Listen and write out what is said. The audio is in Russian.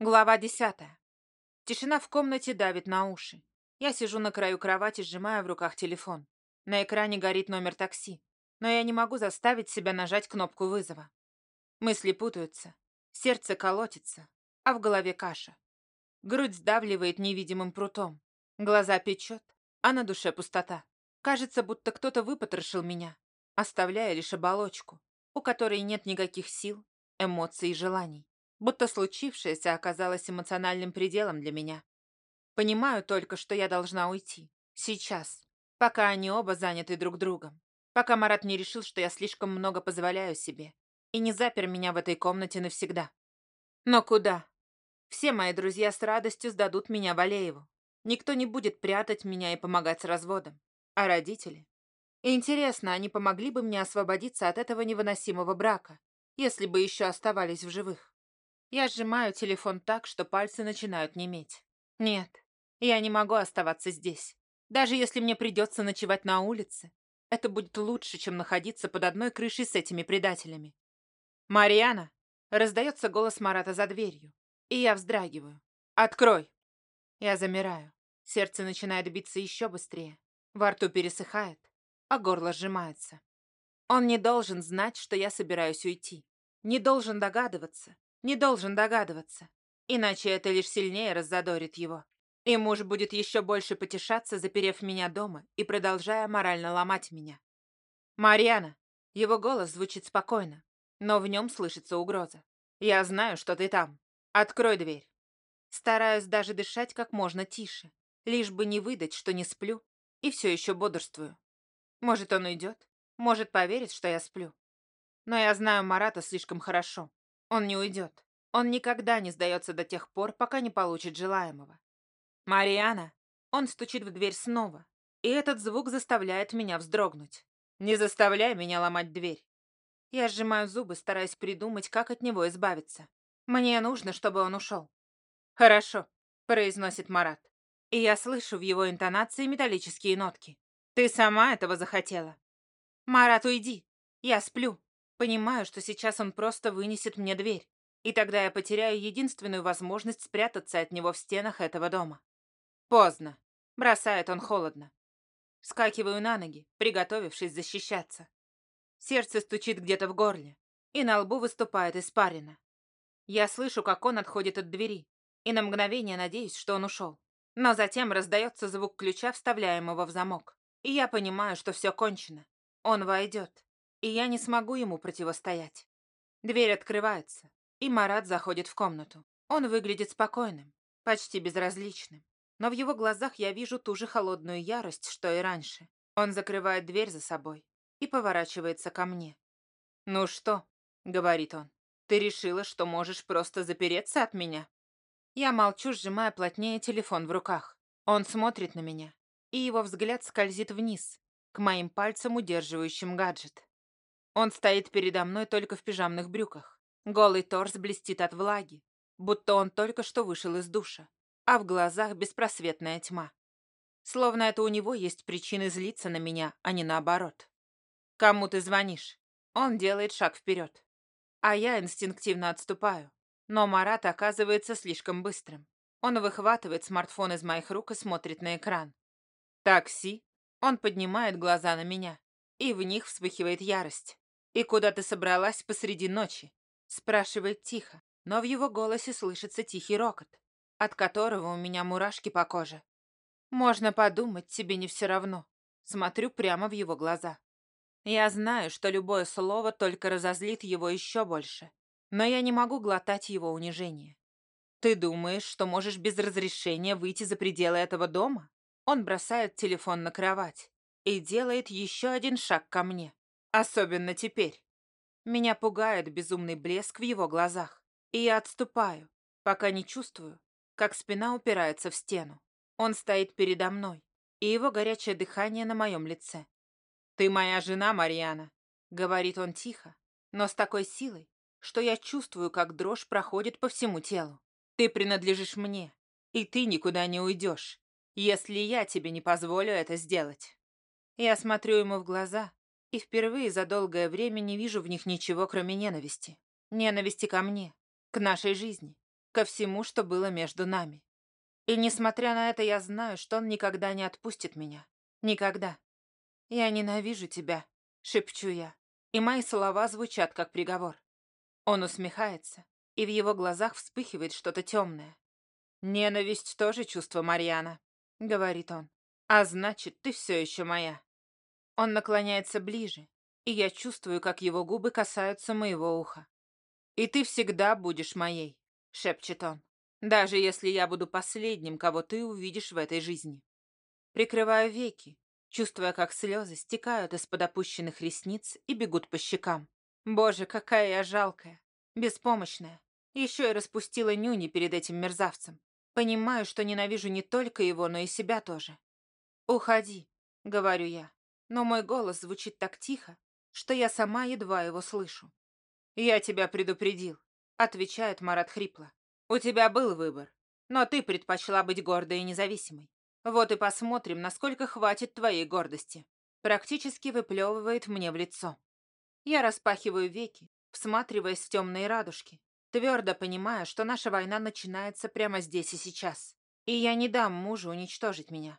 Глава десятая. Тишина в комнате давит на уши. Я сижу на краю кровати, сжимая в руках телефон. На экране горит номер такси, но я не могу заставить себя нажать кнопку вызова. Мысли путаются, сердце колотится, а в голове каша. Грудь сдавливает невидимым прутом, глаза печет, а на душе пустота. Кажется, будто кто-то выпотрошил меня, оставляя лишь оболочку, у которой нет никаких сил, эмоций и желаний будто случившееся оказалось эмоциональным пределом для меня. Понимаю только, что я должна уйти. Сейчас. Пока они оба заняты друг другом. Пока Марат не решил, что я слишком много позволяю себе. И не запер меня в этой комнате навсегда. Но куда? Все мои друзья с радостью сдадут меня Валееву. Никто не будет прятать меня и помогать с разводом. А родители? интересно, они помогли бы мне освободиться от этого невыносимого брака, если бы еще оставались в живых. Я сжимаю телефон так, что пальцы начинают неметь. Нет, я не могу оставаться здесь. Даже если мне придется ночевать на улице, это будет лучше, чем находиться под одной крышей с этими предателями. «Мариана!» — раздается голос Марата за дверью, и я вздрагиваю. «Открой!» Я замираю. Сердце начинает биться еще быстрее. Во рту пересыхает, а горло сжимается. Он не должен знать, что я собираюсь уйти. Не должен догадываться, не должен догадываться, иначе это лишь сильнее раззадорит его. И муж будет еще больше потешаться, заперев меня дома и продолжая морально ломать меня. «Марьяна!» Его голос звучит спокойно, но в нем слышится угроза. «Я знаю, что ты там. Открой дверь». Стараюсь даже дышать как можно тише, лишь бы не выдать, что не сплю, и все еще бодрствую. Может, он уйдет, может, поверит, что я сплю. Но я знаю Марата слишком хорошо. Он не уйдет. Он никогда не сдается до тех пор, пока не получит желаемого. «Мариана!» Он стучит в дверь снова, и этот звук заставляет меня вздрогнуть. «Не заставляй меня ломать дверь!» Я сжимаю зубы, стараясь придумать, как от него избавиться. Мне нужно, чтобы он ушел. «Хорошо», — произносит Марат. И я слышу в его интонации металлические нотки. «Ты сама этого захотела?» «Марат, уйди! Я сплю!» Понимаю, что сейчас он просто вынесет мне дверь, и тогда я потеряю единственную возможность спрятаться от него в стенах этого дома. Поздно. Бросает он холодно. Скакиваю на ноги, приготовившись защищаться. Сердце стучит где-то в горле, и на лбу выступает испарина. Я слышу, как он отходит от двери, и на мгновение надеюсь, что он ушел. Но затем раздается звук ключа, вставляемого в замок, и я понимаю, что все кончено. Он войдет и я не смогу ему противостоять. Дверь открывается, и Марат заходит в комнату. Он выглядит спокойным, почти безразличным, но в его глазах я вижу ту же холодную ярость, что и раньше. Он закрывает дверь за собой и поворачивается ко мне. «Ну что?» — говорит он. «Ты решила, что можешь просто запереться от меня?» Я молчу, сжимая плотнее телефон в руках. Он смотрит на меня, и его взгляд скользит вниз, к моим пальцам, удерживающим гаджет. Он стоит передо мной только в пижамных брюках. Голый торс блестит от влаги, будто он только что вышел из душа, а в глазах беспросветная тьма. Словно это у него есть причины злиться на меня, а не наоборот. «Кому ты звонишь?» Он делает шаг вперед. А я инстинктивно отступаю. Но Марат оказывается слишком быстрым. Он выхватывает смартфон из моих рук и смотрит на экран. «Такси?» Он поднимает глаза на меня, и в них вспыхивает ярость. «И куда ты собралась посреди ночи?» Спрашивает тихо, но в его голосе слышится тихий рокот, от которого у меня мурашки по коже. Можно подумать, тебе не все равно. Смотрю прямо в его глаза. Я знаю, что любое слово только разозлит его еще больше, но я не могу глотать его унижение. Ты думаешь, что можешь без разрешения выйти за пределы этого дома? Он бросает телефон на кровать и делает еще один шаг ко мне. Особенно теперь. Меня пугает безумный блеск в его глазах. И я отступаю, пока не чувствую, как спина упирается в стену. Он стоит передо мной, и его горячее дыхание на моем лице. «Ты моя жена, Марьяна», — говорит он тихо, но с такой силой, что я чувствую, как дрожь проходит по всему телу. «Ты принадлежишь мне, и ты никуда не уйдешь, если я тебе не позволю это сделать». Я смотрю ему в глаза, и впервые за долгое время не вижу в них ничего, кроме ненависти. Ненависти ко мне, к нашей жизни, ко всему, что было между нами. И несмотря на это, я знаю, что он никогда не отпустит меня. Никогда. «Я ненавижу тебя», — шепчу я, и мои слова звучат как приговор. Он усмехается, и в его глазах вспыхивает что-то темное. «Ненависть тоже чувство Марьяна», — говорит он. «А значит, ты все еще моя». Он наклоняется ближе, и я чувствую, как его губы касаются моего уха. «И ты всегда будешь моей», — шепчет он, «даже если я буду последним, кого ты увидишь в этой жизни». Прикрываю веки, чувствуя, как слезы стекают из-под опущенных ресниц и бегут по щекам. Боже, какая я жалкая, беспомощная. Еще и распустила нюни перед этим мерзавцем. Понимаю, что ненавижу не только его, но и себя тоже. «Уходи», — говорю я, но мой голос звучит так тихо, что я сама едва его слышу. «Я тебя предупредил», — отвечает Марат хрипло. «У тебя был выбор, но ты предпочла быть гордой и независимой. Вот и посмотрим, насколько хватит твоей гордости». Практически выплевывает мне в лицо. Я распахиваю веки, всматриваясь в темные радужки, твердо понимая, что наша война начинается прямо здесь и сейчас. И я не дам мужу уничтожить меня.